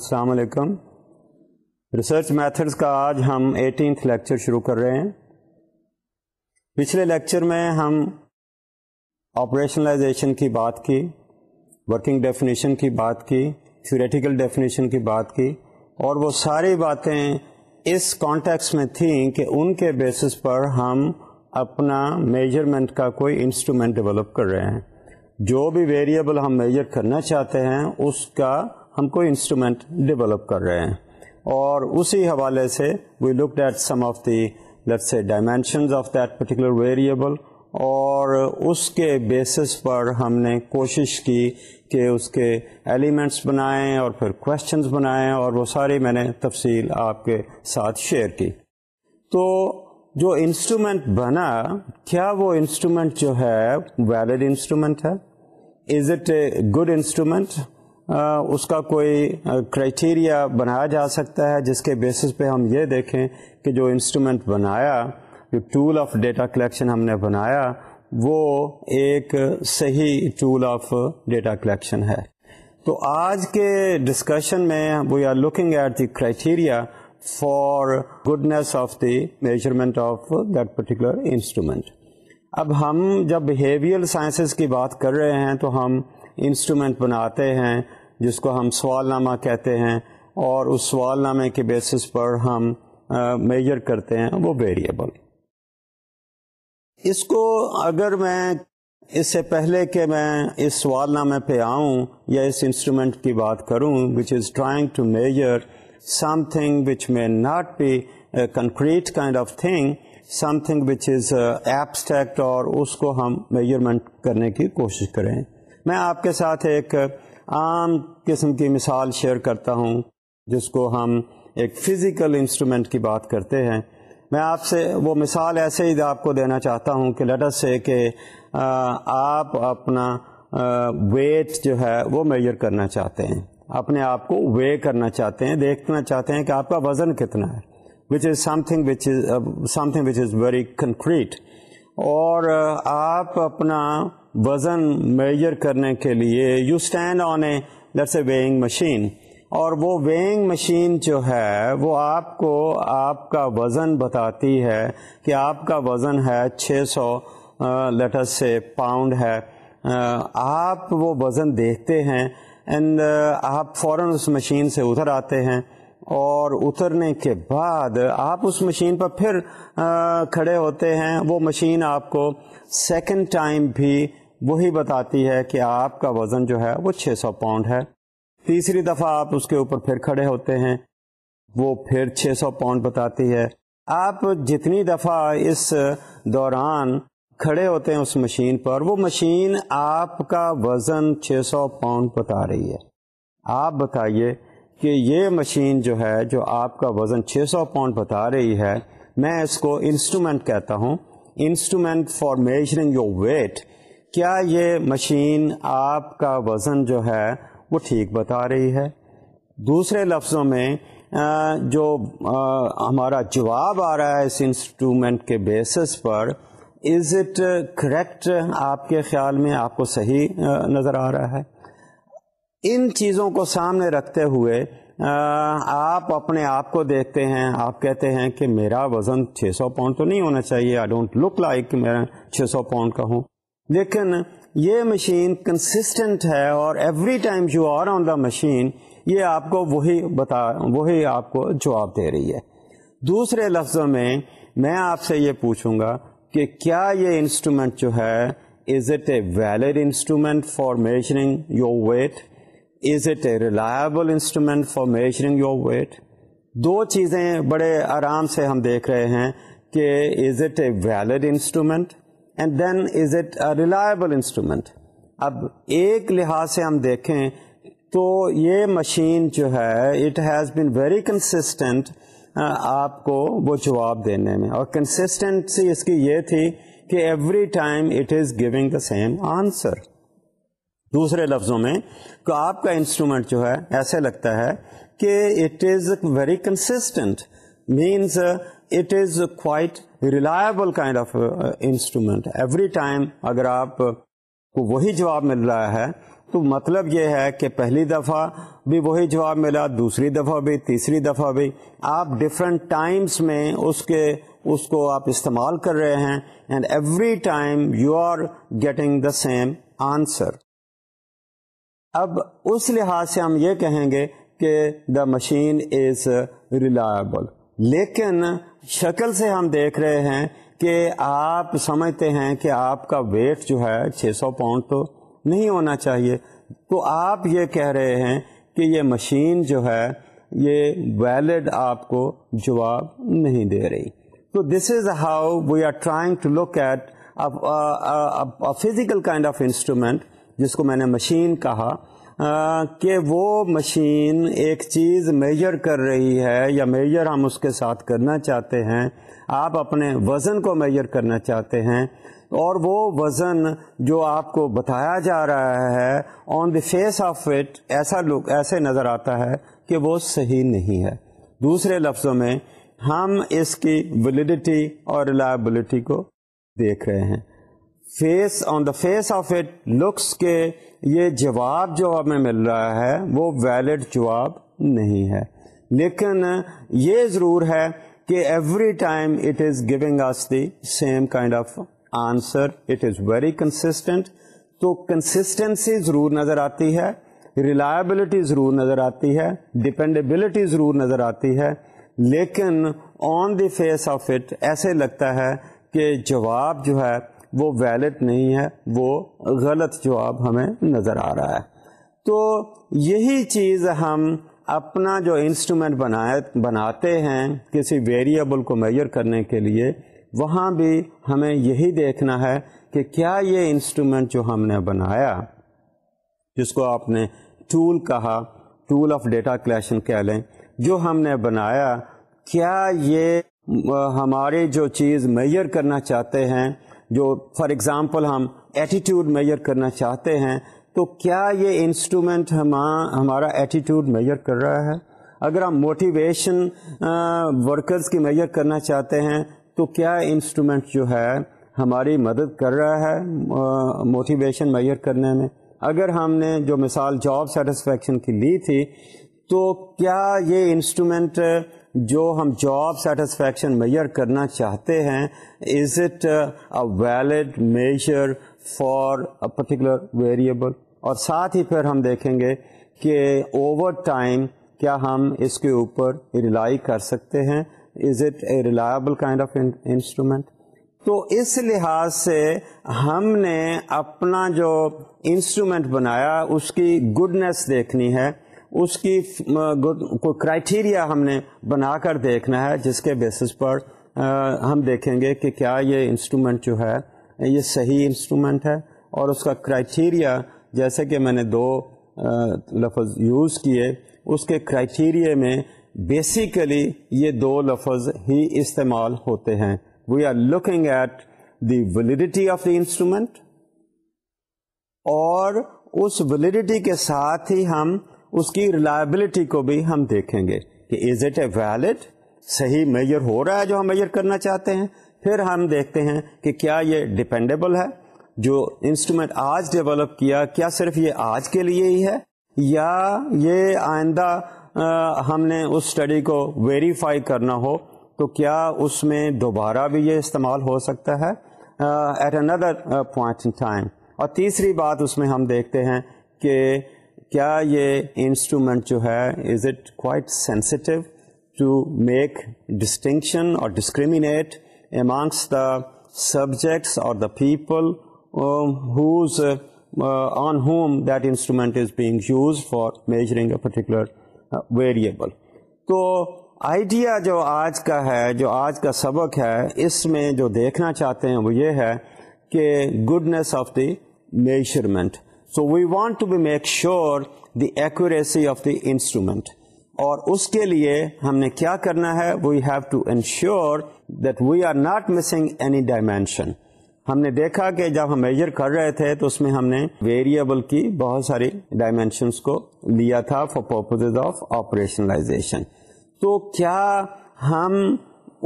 السلام علیکم research methods کا آج ہم ایٹینتھ لیکچر شروع کر رہے ہیں پچھلے لیکچر میں ہم آپریشنلائزیشن کی بات کی ورکنگ ڈیفینیشن کی بات کی تھیوریٹیکل ڈیفینیشن کی بات کی اور وہ ساری باتیں اس کانٹیکس میں تھیں کہ ان کے بیسس پر ہم اپنا میجرمنٹ کا کوئی انسٹرومنٹ ڈیولپ کر رہے ہیں جو بھی ویریبل ہم میجر کرنا چاہتے ہیں اس کا ہم کو انسٹرومینٹ ڈیولپ کر رہے ہیں اور اسی حوالے سے we look at some of the سے dimensions of that particular variable اور اس کے بیسس پر ہم نے کوشش کی کہ اس کے ایلیمنٹس بنائیں اور پھر کوشچنس بنائیں اور وہ ساری میں نے تفصیل آپ کے ساتھ شیئر کی تو جو انسٹرومینٹ بنا کیا وہ انسٹرومینٹ جو ہے ویلڈ انسٹرومینٹ ہے is it a good instrument اس کا کوئی کرائٹیریا بنایا جا سکتا ہے جس کے بیسس پہ ہم یہ دیکھیں کہ جو انسٹرومینٹ بنایا جو ٹول آف ڈیٹا کلیکشن ہم نے بنایا وہ ایک صحیح ٹول آف ڈیٹا کلیکشن ہے تو آج کے ڈسکشن میں we are looking at the criteria for goodness of the measurement of that particular instrument اب ہم جب بہیویئر سائنسز کی بات کر رہے ہیں تو ہم انسٹرومینٹ بناتے ہیں جس کو ہم سوال نامہ کہتے ہیں اور اس سوال نامے کے بیسس پر ہم میجر کرتے ہیں وہ ویریبل اس کو اگر میں اس سے پہلے کہ میں اس سوال نامے پہ آؤں یا اس انسٹرومنٹ کی بات کروں which is trying to measure something which may not be concrete kind of thing something which is abstract اور اس کو ہم میجرمنٹ کرنے کی کوشش کریں میں آپ کے ساتھ ایک عام قسم کی مثال شیئر کرتا ہوں جس کو ہم ایک فزیکل انسٹرومینٹ کی بات کرتے ہیں میں آپ سے وہ مثال ایسے ہی آپ کو دینا چاہتا ہوں کہ لیٹس سے کہ آپ اپنا ویٹ جو ہے وہ میجر کرنا چاہتے ہیں اپنے آپ کو وے کرنا چاہتے ہیں دیکھنا چاہتے ہیں کہ آپ کا وزن کتنا ہے which is something which is something which is very concrete اور آپ اپنا وزن میجر کرنے کے لیے you stand on a let's a weighing machine اور وہ وینگ مشین جو ہے وہ آپ کو آپ کا وزن بتاتی ہے کہ آپ کا وزن ہے چھ سو لیٹر سے پاؤنڈ ہے آپ وہ وزن دیکھتے ہیں اینڈ آپ فوراً اس مشین سے اتر آتے ہیں اور اترنے کے بعد آپ اس مشین پر پھر کھڑے ہوتے ہیں وہ مشین آپ کو سیکنڈ ٹائم بھی وہی بتاتی ہے کہ آپ کا وزن جو ہے وہ چھ سو پاؤنڈ ہے تیسری دفعہ آپ اس کے اوپر پھر کھڑے ہوتے ہیں وہ پھر چھ سو پاؤنڈ بتاتی ہے آپ جتنی دفعہ اس دوران کھڑے ہوتے ہیں اس مشین پر وہ مشین آپ کا وزن چھ سو پاؤنڈ بتا رہی ہے آپ بتائیے کہ یہ مشین جو ہے جو آپ کا وزن 600 سو پاؤنڈ بتا رہی ہے میں اس کو انسٹرومنٹ کہتا ہوں instrument for measuring your weight کیا یہ مشین آپ کا وزن جو ہے وہ ٹھیک بتا رہی ہے دوسرے لفظوں میں جو ہمارا جواب آ رہا ہے اس انسٹرومینٹ کے بیسس پر از اٹ کریکٹ آپ کے خیال میں آپ کو صحیح نظر آ رہا ہے ان چیزوں کو سامنے رکھتے ہوئے آپ اپنے آپ کو دیکھتے ہیں آپ کہتے ہیں کہ میرا وزن چھ سو پاؤنڈ تو نہیں ہونا چاہیے آئی ڈونٹ لک لائک کہ 600 چھ سو پاؤنڈ کا ہوں لیکن یہ مشین کنسسٹنٹ ہے اور every time you are on the machine یہ آپ کو وہی بتا وہی آپ کو جواب دے رہی ہے دوسرے لفظوں میں میں آپ سے یہ پوچھوں گا کہ کیا یہ انسٹرومینٹ جو ہے is it a valid instrument for measuring your weight is it a reliable instrument for measuring your weight دو چیزیں بڑے آرام سے ہم دیکھ رہے ہیں کہ is it a valid instrument and then is it a reliable instrument اب ایک لحاظ سے ہم دیکھیں تو یہ مشین جو ہے it has been very consistent آپ کو وہ جواب دینے میں اور کنسسٹنسی اس کی یہ تھی کہ every time it is giving the same answer دوسرے لفظوں میں تو آپ کا انسٹرومینٹ جو ہے ایسے لگتا ہے کہ it is very constant means it is quite reliable kind of instrument every time اگر آپ کو وہی جواب مل رہا ہے تو مطلب یہ ہے کہ پہلی دفعہ بھی وہی جواب ملا دوسری دفعہ بھی تیسری دفعہ بھی آپ ڈفرینٹ ٹائمس میں اس کے اس کو آپ استعمال کر رہے ہیں and every time you are getting the same answer اب اس لحاظ سے ہم یہ کہیں گے کہ دا مشین از ریلائبل لیکن شکل سے ہم دیکھ رہے ہیں کہ آپ سمجھتے ہیں کہ آپ کا ویٹ جو ہے چھ سو پاؤنڈ تو نہیں ہونا چاہیے تو آپ یہ کہہ رہے ہیں کہ یہ مشین جو ہے یہ ویلڈ آپ کو جواب نہیں دے رہی تو this is how we are trying to look at physical kind of instrument جس کو میں نے مشین کہا کہ وہ مشین ایک چیز میجر کر رہی ہے یا میجر ہم اس کے ساتھ کرنا چاہتے ہیں آپ اپنے وزن کو میجر کرنا چاہتے ہیں اور وہ وزن جو آپ کو بتایا جا رہا ہے on the face of it ایسا لک ایسے نظر آتا ہے کہ وہ صحیح نہیں ہے دوسرے لفظوں میں ہم اس کی ولیڈیٹی اور ریلائبلٹی کو دیکھ رہے ہیں face on the face of it looks کے یہ جواب جو ہمیں مل رہا ہے وہ ویلڈ جواب نہیں ہے لیکن یہ ضرور ہے کہ every time it is giving us the same kind of answer it is very consistent تو کنسسٹنسی ضرور نظر آتی ہے ریلائبلٹی ضرور نظر آتی ہے ڈپینڈیبلٹی ضرور نظر آتی ہے لیکن on the face of it ایسے لگتا ہے کہ جواب جو ہے وہ ویلڈ نہیں ہے وہ غلط جواب ہمیں نظر آ رہا ہے تو یہی چیز ہم اپنا جو انسٹرومینٹ بنائے بناتے ہیں کسی ویریبل کو میئر کرنے کے لیے وہاں بھی ہمیں یہی دیکھنا ہے کہ کیا یہ انسٹرومینٹ جو ہم نے بنایا جس کو آپ نے ٹول کہا ٹول آف ڈیٹا کلیکشن کہہ لیں جو ہم نے بنایا کیا یہ ہماری جو چیز میئر کرنا چاہتے ہیں جو فار ایگزامپل ہم ایٹیٹیوڈ میئر کرنا چاہتے ہیں تو کیا یہ انسٹرومنٹ ہمارا ایٹیٹیوڈ میئر کر رہا ہے اگر ہم موٹیویشن ورکرز کی میئر کرنا چاہتے ہیں تو کیا انسٹرومنٹ جو ہے ہماری مدد کر رہا ہے موٹیویشن میئر کرنے میں اگر ہم نے جو مثال جاب سیٹسفیکشن کی لی تھی تو کیا یہ انسٹومنٹ جو ہم جاب سیٹسفیکشن میئر کرنا چاہتے ہیں is it valid measure for particular variable اور ساتھ ہی پھر ہم دیکھیں گے کہ اوور ٹائم کیا ہم اس کے اوپر ریلائی کر سکتے ہیں is it a reliable kind of instrument تو اس لحاظ سے ہم نے اپنا جو انسٹرومینٹ بنایا اس کی گڈنیس دیکھنی ہے اس کی کوئی کرائٹیریا ہم نے بنا کر دیکھنا ہے جس کے بیسس پر ہم دیکھیں گے کہ کیا یہ انسٹرومنٹ جو ہے یہ صحیح انسٹرومنٹ ہے اور اس کا کرائٹیریا جیسے کہ میں نے دو لفظ یوز کیے اس کے کرائٹیریے میں بیسیکلی یہ دو لفظ ہی استعمال ہوتے ہیں we are looking at the validity of the instrument اور اس ویلیڈیٹی کے ساتھ ہی ہم اس کی ریلائبلٹی کو بھی ہم دیکھیں گے کہ از اٹ اے ویلڈ صحیح میئر ہو رہا ہے جو ہم میئر کرنا چاہتے ہیں پھر ہم دیکھتے ہیں کہ کیا یہ ڈپینڈیبل ہے جو انسٹرومینٹ آج ڈیولپ کیا کیا صرف یہ آج کے لیے ہی ہے یا یہ آئندہ آ, ہم نے اس اسٹڈی کو ویریفائی کرنا ہو تو کیا اس میں دوبارہ بھی یہ استعمال ہو سکتا ہے at another point in time اور تیسری بات اس میں ہم دیکھتے ہیں کہ کیا یہ انسٹرومنٹ جو ہے is it quite sensitive to make distinction اور ڈسکریمنیٹ امانگس دا سبجیکٹس اور the people whose on whom that instrument is being use for measuring a particular variable تو آئیڈیا جو آج کا ہے جو آج کا سبق ہے اس میں جو دیکھنا چاہتے ہیں وہ یہ ہے کہ goodness of the measurement so we want to be make sure the accuracy of the instrument اور اس کے لیے ہم نے کیا کرنا ہے we we have to ensure that are not missing any dimension ہم نے دیکھا کہ جب ہم میجر کر رہے تھے تو اس میں ہم نے ویریبل کی بہت ساری ڈائمینشنس کو لیا تھا فار پرپز آف آپریشنلائزیشن تو کیا ہم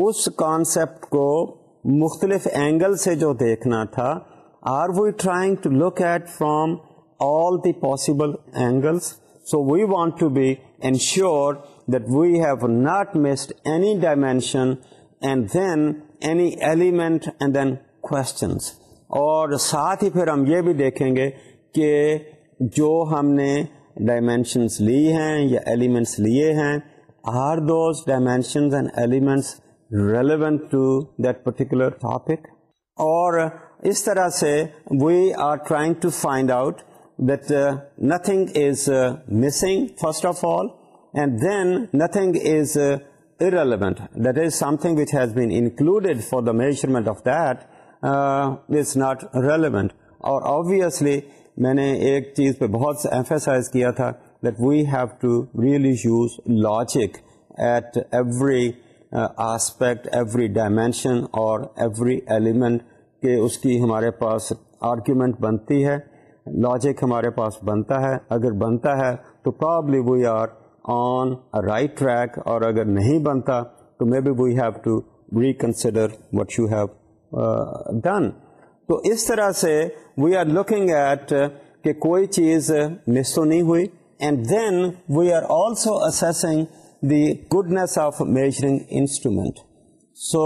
اس کانسیپٹ کو مختلف اینگل سے جو دیکھنا تھا are we trying to look at from all the possible angles. So we want to be ensured that we have not missed any dimension and then any element and then questions. اور ساتھ ہی پھر ہم یہ بھی دیکھیں گے کہ جو ہم نے ڈائمینشنس لی ہیں یا ایلیمنٹس لیے ہیں are those dimensions and elements relevant to that particular topic اور اس طرح سے we are trying to find out that nothing is missing first of all and then nothing is irrelevant that is something which has been included for the measurement of that is not relevant اور obviously میں نے ایک چیز پہ بہت emphasize کیا تھا that we have to really use logic at every aspect every dimension اور ایوری ایلیمنٹ کہ اس کی ہمارے پاس آرگیومنٹ بنتی ہے لاجک ہمارے پاس بنتا ہے اگر بنتا ہے تو probably we are on right track اور اگر نہیں بنتا تو maybe we have to reconsider what you have done تو اس طرح سے وی آر لوکنگ ایٹ کہ کوئی چیز مس تو نہیں ہوئی and then we are also assessing the goodness of measuring instrument so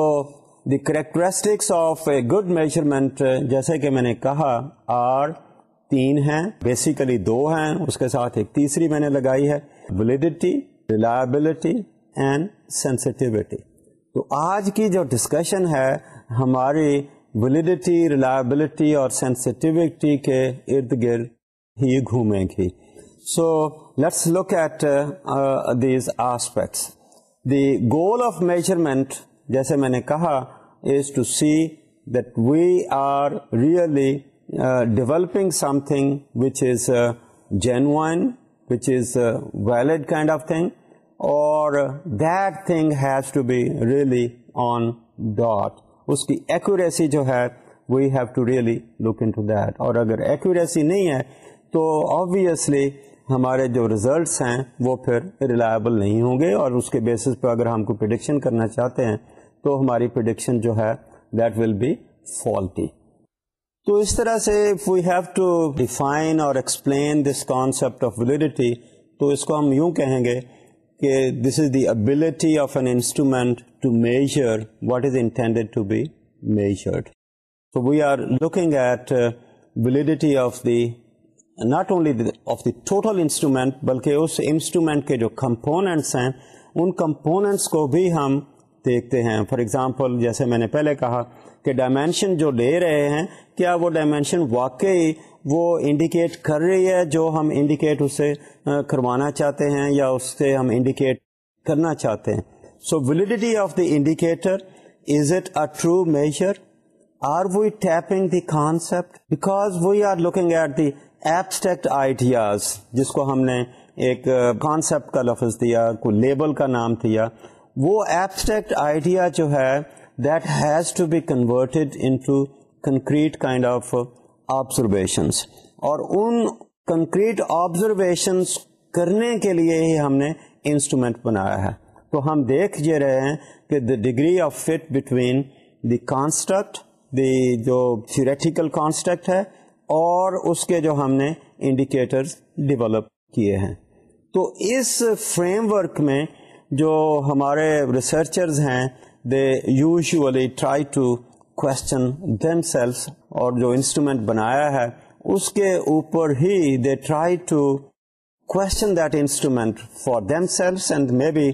the characteristics of a good measurement جیسے کہ میں نے کہا آر تین ہیں بیسیکلی دو ہیں اس کے ساتھ ایک تیسری میں نے لگائی ہے ولیڈیٹی ریلائبلٹی اینڈ سینسٹیوٹی تو آج کی جو ڈسکشن ہے ہماری ولیڈیٹی ریلائبلٹی اور سینسٹیوٹی کے ارد گرد ہی گھومے گی so let's look at these aspects the goal of measurement جیسے میں نے کہا is to see that we are really developing something which is genuine which is valid kind of thing اور that thing has to be really on dot اس کی accuracy جو ہے we have to really look into that اور اگر accuracy نہیں ہے تو obviously ہمارے جو ریزلٹس ہیں وہ پھر ریلائبل نہیں ہوں گے اور اس کے بیسس پہ اگر ہم کو پرڈکشن کرنا چاہتے ہیں تو ہماری پرڈکشن جو ہے دیٹ ول بی فالٹی تو اس طرح سے وی ہیو ٹو ڈیفائن اور explain this concept of validity تو اس کو ہم یوں کہیں گے کہ this is the ability of an instrument to measure what is intended to be measured we are looking at validity of the not only of the total instrument بلکہ اس انسٹرومینٹ کے جو کمپوننٹس ہیں ان کمپوننٹس کو بھی ہم دیکھتے ہیں فار ایگزامپل جیسے میں نے پہلے کہا کہ ڈائمینشن جو لے رہے ہیں کیا وہ ڈائمینشن واقعی وہ انڈیکیٹ کر رہی ہے جو ہم انڈیکیٹ اسے کروانا چاہتے ہیں یا اس سے ہم انڈیکیٹ کرنا چاہتے ہیں so validity of the indicator is it a true measure are we tapping the concept because we are looking at the abstract ideas جس کو ہم نے ایک کانسیپٹ کا لفظ دیا کو لیبل کا نام دیا وہ ایبسٹریکٹ آئیڈیا جو ہے that has to be converted into concrete kind of observations اور ان کنکریٹ آبزرویشنس کرنے کے لیے ہی ہم نے انسٹرومینٹ بنایا ہے تو ہم دیکھ جے رہے ہیں کہ the degree of fit between the construct the جو تھیوریٹیکل کانسٹرکٹ ہے اور اس کے جو ہم نے انڈیکیٹرز ڈیولپ کیے ہیں تو اس فریم ورک میں جو ہمارے ریسرچرز ہیں they usually try to question themselves اور جو انسٹرومینٹ بنایا ہے اس کے اوپر ہی they try to question that instrument for themselves and may be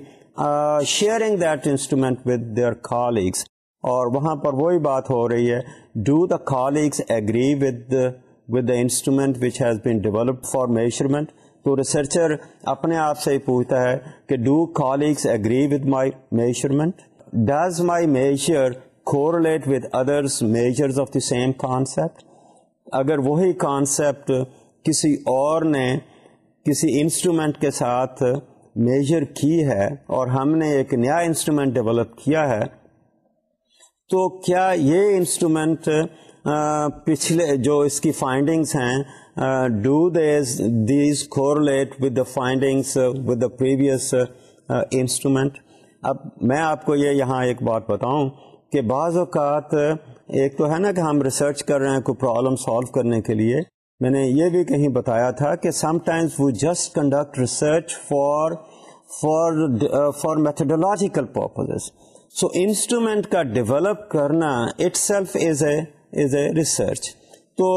sharing that instrument with their colleagues اور وہاں پر وہی بات ہو رہی ہے do the colleagues agree with with the instrument which has been developed for measurement تو researcher اپنے آپ سے ہی پوچھتا ہے کہ do colleagues agree with my measurement does my correlate with others measure same concept اگر وہی کانسیپٹ کسی اور نے کسی انسٹرومینٹ کے ساتھ میجر کی ہے اور ہم نے ایک نیا انسٹرومینٹ ڈیولپ کیا ہے تو کیا یہ انسٹرومینٹ پچھلے جو اس کی فائنڈنگس ہیں do these these correlate with the findings with the previous instrument اب میں آپ کو یہ یہاں ایک بات بتاؤں کہ بعض اوقات ایک تو ہے نا کہ ہم ریسرچ کر رہے ہیں کوئی پرابلم سالو کرنے کے لیے میں نے یہ بھی کہیں بتایا تھا کہ sometimes we just conduct research for for for methodological purposes so instrument کا ڈیولپ کرنا itself is a is a research تو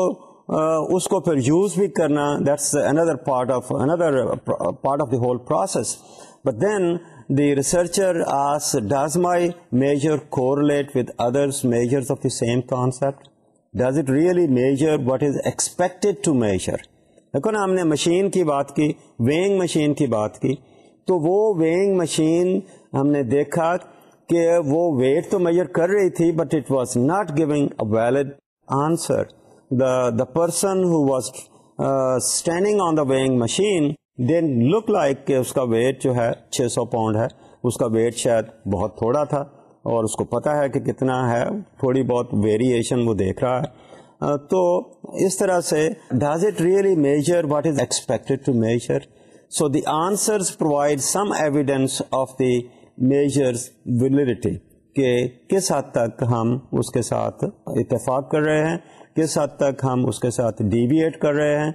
اس کو پھر یوز بھی کرنا that's another part of another part of the whole process but then the researcher as does my measure correlate with others measure same concept does it really measure what is expected to measure دیکھو نا ہم نے machine کی بات کی weighing machine کی بات کی تو وہ ویئنگ مشین ہم نے دیکھا کہ وہ ویٹ تو میئر کر رہی تھی but it was not giving a valid answer the the the person who was standing on weighing machine then look like کہ اس کا ویٹ جو ہے چھ سو پاؤنڈ ہے اس کا ویٹ شاید بہت تھوڑا تھا اور اس کو پتا ہے کہ کتنا ہے تھوڑی بہت ویریشن وہ دیکھ رہا ہے uh, تو اس طرح سے does it really measure what is expect measure so the provide some evidence of the measures validity کہ کس حد تک ہم اس کے ساتھ اتفاق کر رہے ہیں کس حد تک ہم اس کے ساتھ ڈیویٹ کر رہے ہیں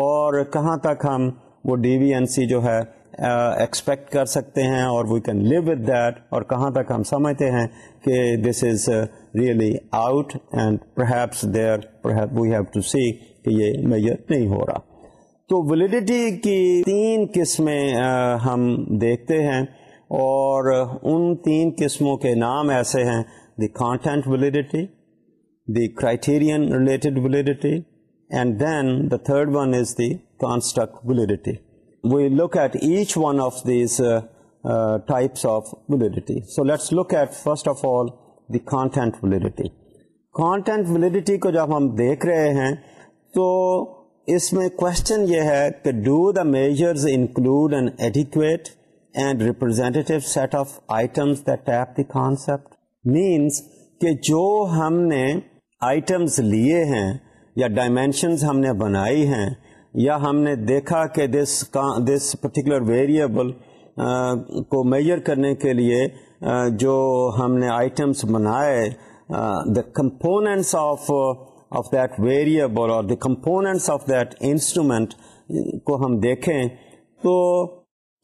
اور کہاں تک ہم وہ ڈی وی این سی جو ہے ایکسپیکٹ کر سکتے ہیں اور we can live with that اور کہاں تک ہم سمجھتے ہیں کہ this is really out and perhaps there we have to see کہ یہ میئر نہیں ہو رہا تو ولیڈیٹی کی تین قسمیں ہم دیکھتے ہیں اور ان تین قسموں کے نام ایسے ہیں the content validity the criterion related validity and then the third one is the construct validity we look at each one of these types of validity so let's look at first of all the content validity content validity کو جب ہم دیکھ رہے ہیں تو اس میں question یہ ہے کہ do the measures include and adequate and representative set of items tap the concept means کہ جو ہم نے آئٹمس لیے ہیں یا ڈائمینشنز ہم نے بنائی ہیں یا ہم نے دیکھا کہ دس دس پرٹیکولر ویریبل کو میجر کرنے کے لیے uh, جو ہم نے آئٹمس بنائے the components of of that variable اور the components of that instrument کو ہم دیکھیں تو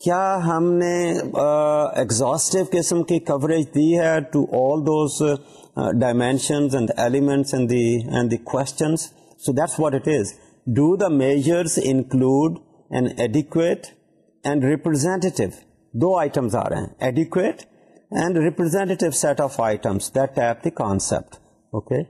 کیا ہم نے ایگزاسٹو قسم کی کوریج دی ہے to all those dimensions and elements and the questions so that's what it is do the measures include and adequate and representative do items آ رہے ہیں adequate and representative set of items that the concept okay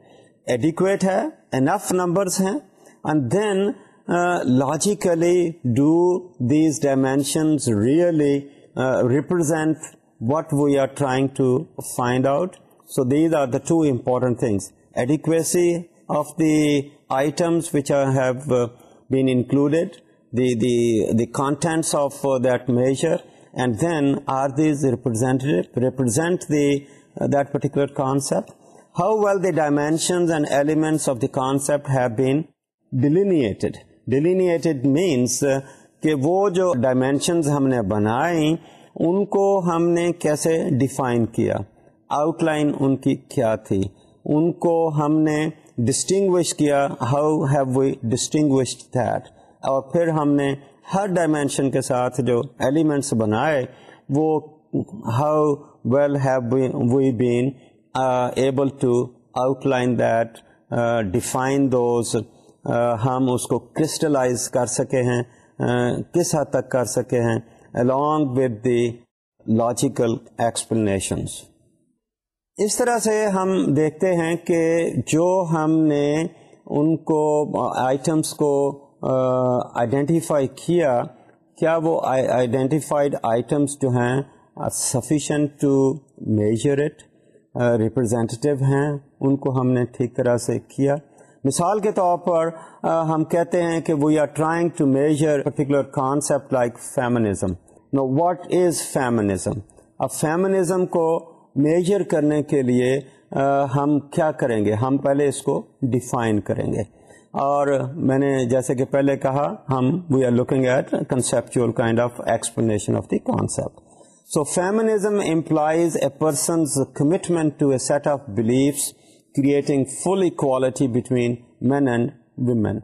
adequate ہے enough numbers ہیں and then Logically, do these dimensions really represent what we are trying to find out? So these are the two important things: adequacy of the items which have been included, the contents of that measure, and then are these represent the that particular concept? How well the dimensions and elements of the concept have been delineated? Delineated means uh, کہ وہ جو dimensions ہم نے بنائیں ان کو ہم نے کیسے ڈیفائن کیا آؤٹ لائن ان کی کیا تھی ان کو ہم نے ڈسٹنگوش کیا how have we distinguish that اور پھر ہم نے ہر ڈائمینشن کے ساتھ جو ایلیمنٹس بنائے وہ how well have we been able to outline that define those ہم اس کو کرسٹلائز کر سکے ہیں کس حد تک کر سکے ہیں along with the logical explanations اس طرح سے ہم دیکھتے ہیں کہ جو ہم نے ان کو آئٹمس کو آئیڈینٹیفائی کیا کیا وہ آئیڈینٹیفائڈ آئٹمس جو ہیں sufficient to measure it representative ہیں ان کو ہم نے ٹھیک طرح سے کیا مثال کے طور پر ہم کہتے ہیں کہ we are trying to measure particular concept like feminism no what is feminism اب فیمنزم کو میجر کرنے کے لیے ہم کیا کریں گے ہم پہلے اس کو ڈیفائن کریں گے اور میں نے جیسے کہ پہلے کہا ہم we are looking at conceptual kind of explanation of the concept so feminism implies a person's commitment to a set of beliefs creating full equality between men and women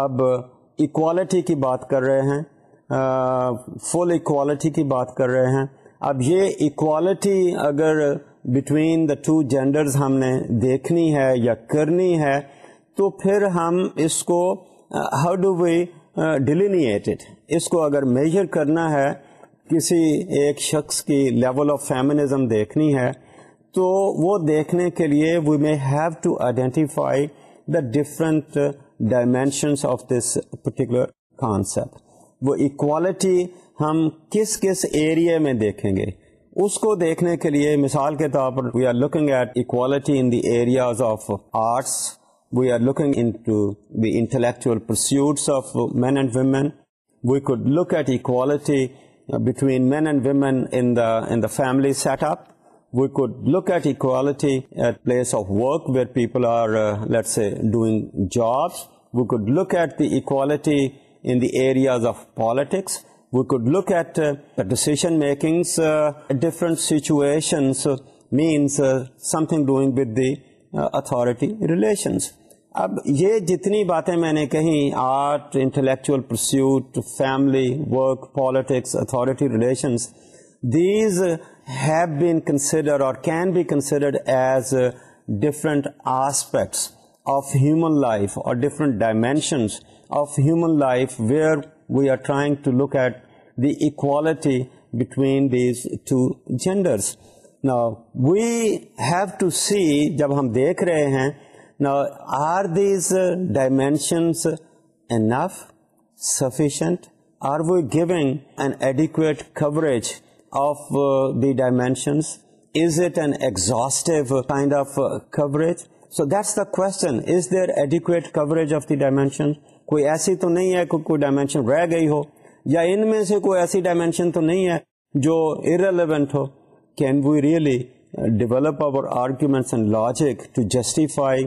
اب اکوالٹی کی بات کر رہے ہیں فل uh, اکوالٹی کی بات کر رہے ہیں اب یہ اکوالٹی اگر بٹوین دا ٹو جینڈرز ہم نے دیکھنی ہے یا کرنی ہے تو پھر ہم اس کو ہاؤ ڈو وی ڈیلینیٹڈ اس کو اگر میجر کرنا ہے کسی ایک شخص کی لیول آف فیمنزم دیکھنی ہے تو وہ دیکھنے کے لیے we may have to identify the different dimensions of this particular concept وہ اکوالٹی ہم کس کس ایریا میں دیکھیں گے اس کو دیکھنے کے لیے مثال کے طور پر we are looking at equality in the areas of arts we are looking of men and women we could look at equality between men and in in the the family set up we could look at equality at place we could look at equality in these of politics we could look at decisions means something doing with the authority relations اب یہ جتنی باتیں میں نے کہیں art intellectual pursuit family work politics authority relations these have been consider اور can be consider as different aspects of human life اور different dimensions of human life where we are trying to look at equality between these two genders نا we've to see جب ہم دیکھ رہے ہیں are these dimensions enough sufficient are we giving and adequate coverage of the dimensions is it an exhaustive kind of coverage so this the question is there adequate coverage of the dimension کوئی ایسی تو نہیں ہے کوئی dimension رہ گئی ہو یا ان میں سے کوئی ایسی ڈائمینشن تو نہیں ہے جو irrelevant who can we really develop our arguments and logic to justify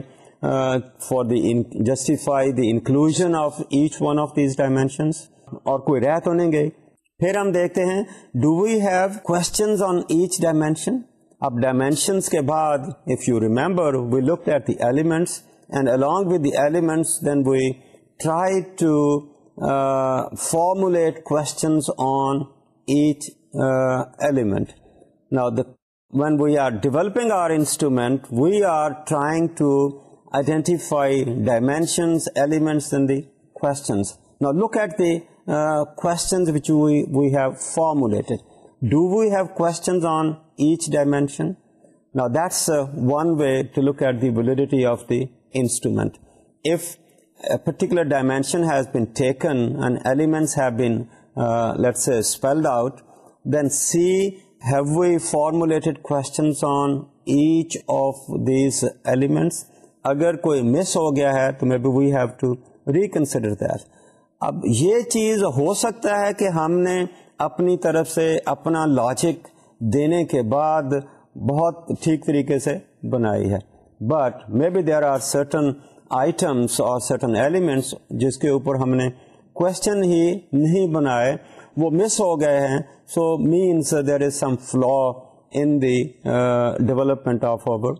for the justify the inclusion of each one of these dimensions اور کوئی رہ تو نہیں گئی پھر ہم دیکھتے ہیں do we have on each dimension اب ڈائمینشنس کے بعد if you remember we look at the elements and along we try to formulate on each element نا the when we are developing our instrument we are trying to identify dimensions element نا look at the ڈویو particular dimension and out see have we formulated کوئی miss ہو گیا ہے تو have to reconsider اب یہ چیز ہو سکتا ہے کہ ہم نے اپنی طرف سے اپنا لاجک دینے کے بعد بہت ٹھیک طریقے سے بنائی ہے but may be there are certain items اور سرٹن ایلیمنٹس جس کے اوپر ہم نے کوشچن ہی نہیں بنائے وہ مس ہو گئے ہیں so means there is some flaw in the development of our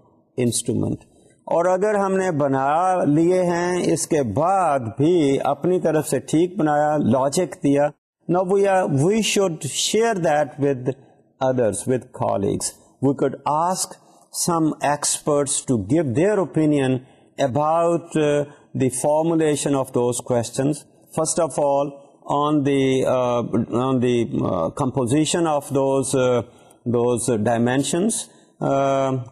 instrument اور اگر ہم نے بنا لیے ہیں اس کے بعد بھی اپنی طرف سے ٹھیک بنایا لاجک دیا نا we are we should share that with others with colleagues we could to give their opinion about the formulation of those questions first of all on the on the composition of those those dimensions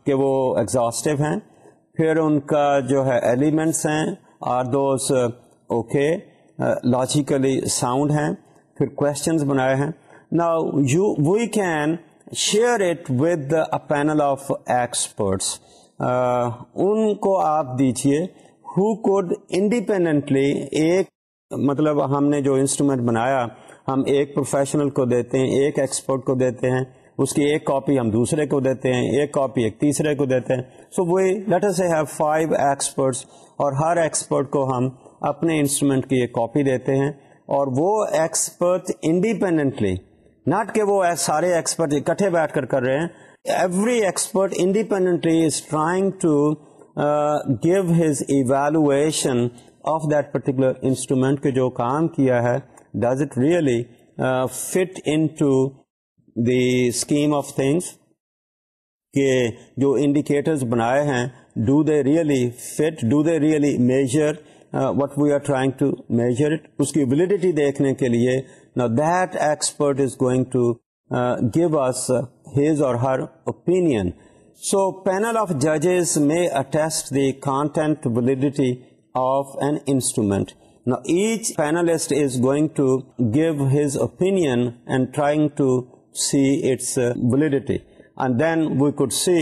کہ وہ exhaustive ہیں پھر ان کا جو ہے elements ہیں are those okay logically sound ہیں پھر کوشچنس بنائے ہیں نا you we can share it with a panel of experts ان کو آپ دیجیے ہو کوڈ انڈیپینڈنٹلی ایک مطلب ہم نے جو انسٹرومینٹ بنایا ہم ایک پروفیشنل کو دیتے ہیں ایک ایکسپرٹ کو دیتے ہیں اس کی ایک کاپی ہم دوسرے کو دیتے ہیں ایک کاپی ایک تیسرے کو دیتے ہیں so let us say have five experts اور ہر ایکسپرٹ کو ہم اپنے انسٹرومینٹ کی ایک کاپی دیتے ہیں اور وہ ایکسپرٹ انڈیپینڈنٹلی ناٹ کہ وہ سارے ایکسپرٹ اکٹھے بیٹھ کر کر رہے ہیں every expert independently is trying to give his evaluation of that particular instrument کے جو کام کیا ہے does it really fit in the scheme of things کہ جو انڈیکیٹرز بنائے ہیں do they really fit do they really measure what we are trying to measure اس کی ویلیڈیٹی دیکھنے کے لیے نا that expert is going to give his or her opinion so panel of ججز may attest the content validity of an instrument نا each panelist is going to give his opinion and trying to see its validity and then we could see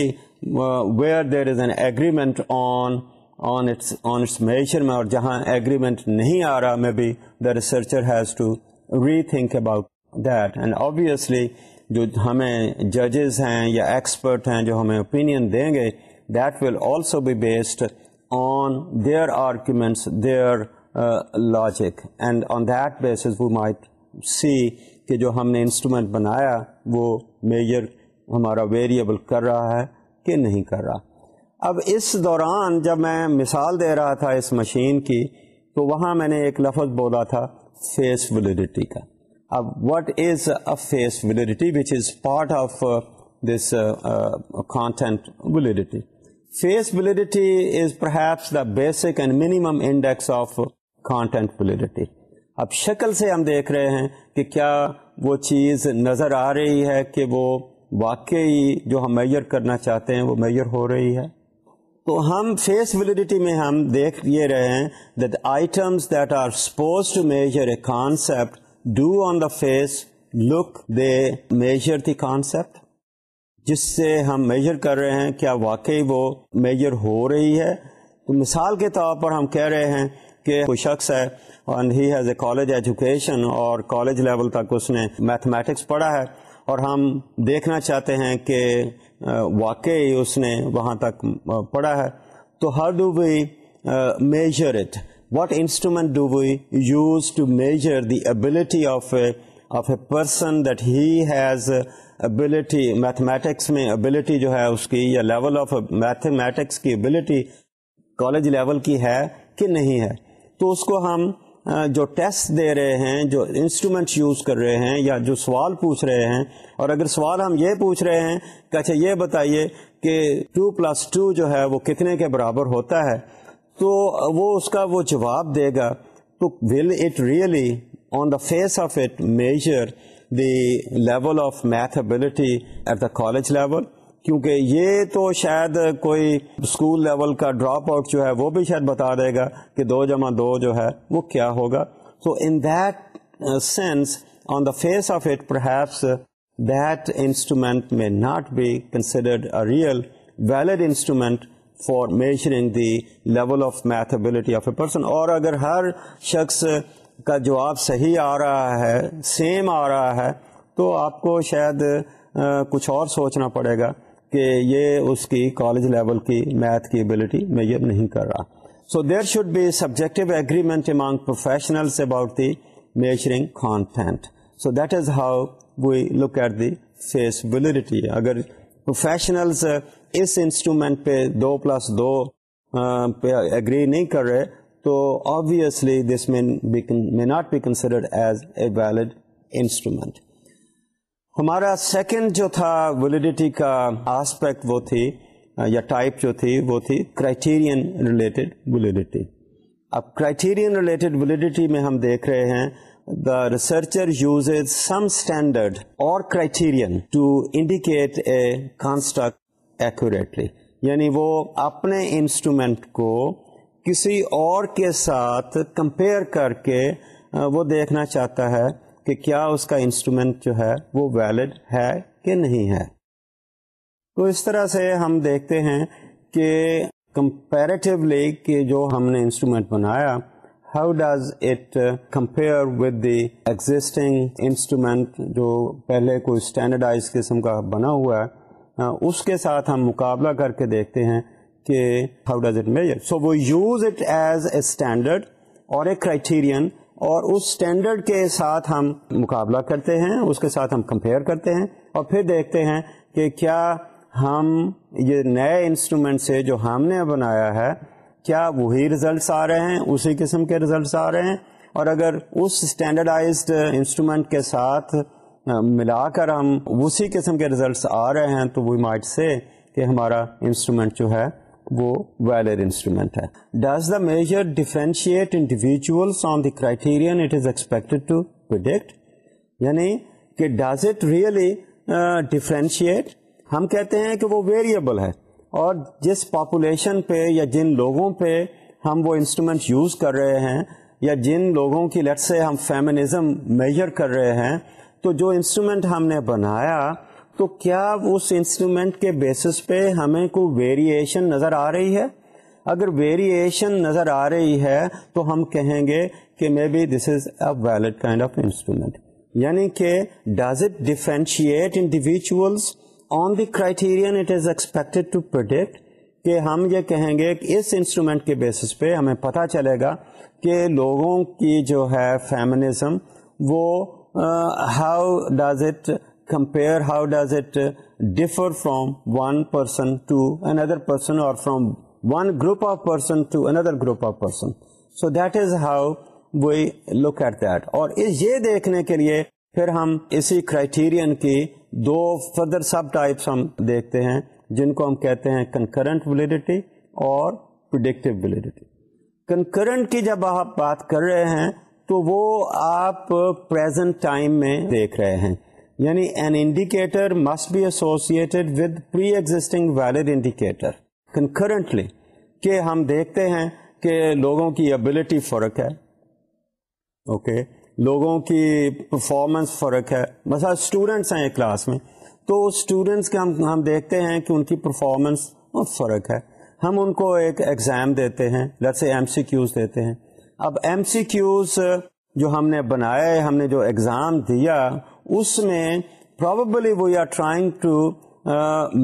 where there is an agreement on on on matter میں اور جہاں agreement نہیں آ رہا may be researcher has to rethink about that and obviously جو ہمیں ججز ہیں یا ایکسپرٹ ہیں جو ہمیں اوپینین دیں گے that will also be based on their arguments their logic and on that basis we may see کہ جو ہم نے انسٹرومینٹ بنایا وہ میجر ہمارا ویریبل کر رہا ہے کہ نہیں کر رہا اب اس دوران جب میں مثال دے رہا تھا اس مشین کی تو وہاں میں نے ایک لفظ بولا تھا فیس ویلیڈیٹی کا اب what is a face validity which is part of this content validity face validity is perhaps the basic and minimum index of content validity اب شکل سے ہم دیکھ رہے ہیں کہ کیا وہ چیز نظر آ رہی ہے کہ وہ واقعی جو ہم میئر کرنا چاہتے ہیں وہ میئر ہو رہی ہے تو ہم فیس ویلیڈیٹی میں ہم دیکھ یہ رہے ہیں that that items are suppose to measure a concept do on the face look they measure the concept جس سے ہم میجر کر رہے ہیں کیا واقعی وہ میجر ہو رہی ہے تو مثال کے طور پر ہم کہہ رہے ہیں کہ کوئی شخص ہے and he has a college education اور کالج لیول تک اس نے میتھمیٹکس پڑھا ہے اور ہم دیکھنا چاہتے ہیں کہ واقعی اس نے وہاں تک پڑھا ہے تو how do we measure it what instrument do we use to measure the ability of a person that he has mathematics میں ایبلٹی جو ہے اس کی یا لیول آف میتھمیٹکس کی ایبلٹی کالج لیول کی ہے کہ نہیں ہے تو اس کو ہم جو ٹیسٹ دے رہے ہیں جو انسٹرومنٹس یوز کر رہے ہیں یا جو سوال پوچھ رہے ہیں اور اگر سوال ہم یہ پوچھ رہے ہیں کہ اچھا یہ بتائیے کہ ٹو پلس ٹو جو ہے وہ کتنے کے برابر ہوتا ہے تو وہ اس کا وہ جواب دے گا تو will it really on the face of it measure the level of math ability at the college level کیونکہ یہ تو شاید کوئی اسکول لیول کا ڈراپ آؤٹ جو ہے وہ بھی شاید بتا دے گا کہ دو جمع دو جو ہے وہ کیا ہوگا so in that sense on the face of it perhaps that instrument may not be considered a real valid instrument for measuring the level of math ability of a person اور اگر ہر شخص کا جواب صحیح آ رہا ہے سیم آ رہا ہے تو آپ کو شاید کچھ اور سوچنا پڑے گا کہ یہ اس کی کالج لیول کی میتھ کی ابلٹی میجر نہیں کر رہا so there should be subjective agreement among professional about the measuring content so that is how we look at the face validity اگر پروفیشنل اس انسٹرومینٹ پہ دو پلس دو پہ اگری نہیں کر رہے تو obviously this man may not be considered as a valid instrument ہمارا سیکنڈ جو تھا ویلیڈیٹی کا آسپیکٹ وہ تھی یا ٹائپ جو تھی وہ تھی کرائٹیرین ریلیٹڈ ویلیڈیٹی اب کرائٹیرین ریلیٹڈ ویلیڈیٹی میں ہم دیکھ رہے ہیں the researcher use some standard or criterion to indicate a construct accurately یعنی وہ اپنے انسٹرومینٹ کو کسی اور کے ساتھ کمپیئر کر کے وہ دیکھنا چاہتا ہے کہ کیا اس کا انسٹرومینٹ جو ہے وہ ویلڈ ہے کہ نہیں ہے تو اس طرح سے ہم دیکھتے ہیں کہ کمپیریٹیولی کہ جو ہم نے انسٹرومینٹ بنایا how does it compare with the existing instrument جو پہلے کوئی اسٹینڈرڈائز قسم کا بنا ہوا ہے اس کے ساتھ ہم مقابلہ کر کے دیکھتے ہیں کہ how does it measure so وہ use it as a standard اور اے کرائٹیرین اور اس اسٹینڈرڈ کے ساتھ ہم مقابلہ کرتے ہیں اس کے ساتھ ہم کمپیئر کرتے ہیں اور پھر دیکھتے ہیں کہ کیا ہم یہ نئے انسٹرومینٹ سے جو ہم نے بنایا ہے کیا وہی ریزلٹس آ رہے ہیں اسی قسم کے ریزلٹس آ رہے ہیں اور اگر اس اسٹینڈرڈائزڈ انسٹرومینٹ کے ساتھ ملا کر ہم اسی قسم کے ریزلٹس آ رہے ہیں تو وی مائٹ سے کہ ہمارا انسٹرومینٹ جو ہے وہ ویلڈ انسٹرومینٹ ہے does the measure differentiate individual on the criterion it is expected to predict یعنی کہ ڈز اٹ ریئلی ڈیفرینشیٹ ہم کہتے ہیں کہ وہ ویریبل ہے اور جس پاپولیشن پہ یا جن لوگوں پہ ہم وہ انسٹرومینٹ یوز کر رہے ہیں یا جن لوگوں کی لٹ سے ہم فیمنزم میجر کر رہے ہیں تو جو انسٹرومینٹ ہم نے بنایا تو کیا اس انسٹرومینٹ کے بیسس پہ ہمیں کوئی ویریشن نظر آ رہی ہے اگر ویریشن نظر آ رہی ہے تو ہم کہیں گے کہ may be this is a valid kind of instrument یعنی کہ does it differentiate individuals on the criterion it is expected to predict کہ ہم یہ کہیں گے کہ اس انسٹرومینٹ کے بیسس پہ ہمیں پتہ چلے گا کہ لوگوں کی جو ہے فیمنزم وہ how does it compare how does it differ from one person to another person or from one group of person to another group of per so that is how we look at یہ دیکھنے کے لیے پھر ہم اسی criterion کی دو further subtypes ہم دیکھتے ہیں جن کو ہم کہتے ہیں کنکرنٹ ولیڈیٹی کنکرنٹ کی جب آپ بات کر رہے ہیں تو وہ آپ پریزنٹ ٹائم میں دیکھ رہے ہیں یعنی an indicator must be associated with preexisting valid indicator concurrently کہ ہم دیکھتے ہیں کہ لوگوں کی ابلٹی فرق ہے اوکے لوگوں کی پرفارمنس فرق ہے مثلا اسٹوڈنٹس اسٹوڈینٹس ہیں کلاس میں تو اسٹوڈینٹس کے ہم ہم دیکھتے ہیں کہ ان کی پرفارمنس فرق ہے ہم ان کو ایک ایگزام دیتے ہیں جیسے ایم سی کیوز دیتے ہیں اب ایم سی کیوز جو ہم نے بنایا ہم نے جو ایگزام دیا اس میں probably we are trying to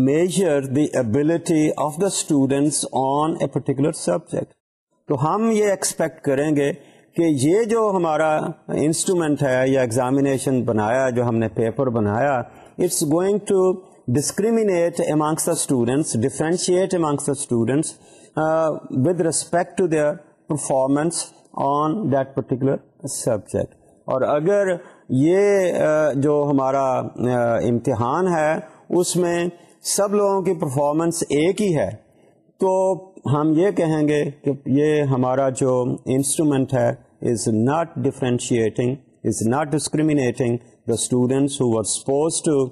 measure the ability of the students on a particular subject تو ہم یہ ایکسپیکٹ کریں گے کہ یہ جو ہمارا انسٹرومینٹ ہے یا ایگزامینیشن بنایا جو ہم نے پیپر بنایا it's going to discriminate amongst the students differentiate amongst the students with respect to their performance on that particular subject اور اگر یہ جو ہمارا امتحان ہے اس میں سب لوگوں کی پرفارمنس ایک ہی ہے تو ہم یہ کہیں گے کہ یہ ہمارا جو انسٹرومنٹ ہے is not differentiating is not discriminating the students who are suppose to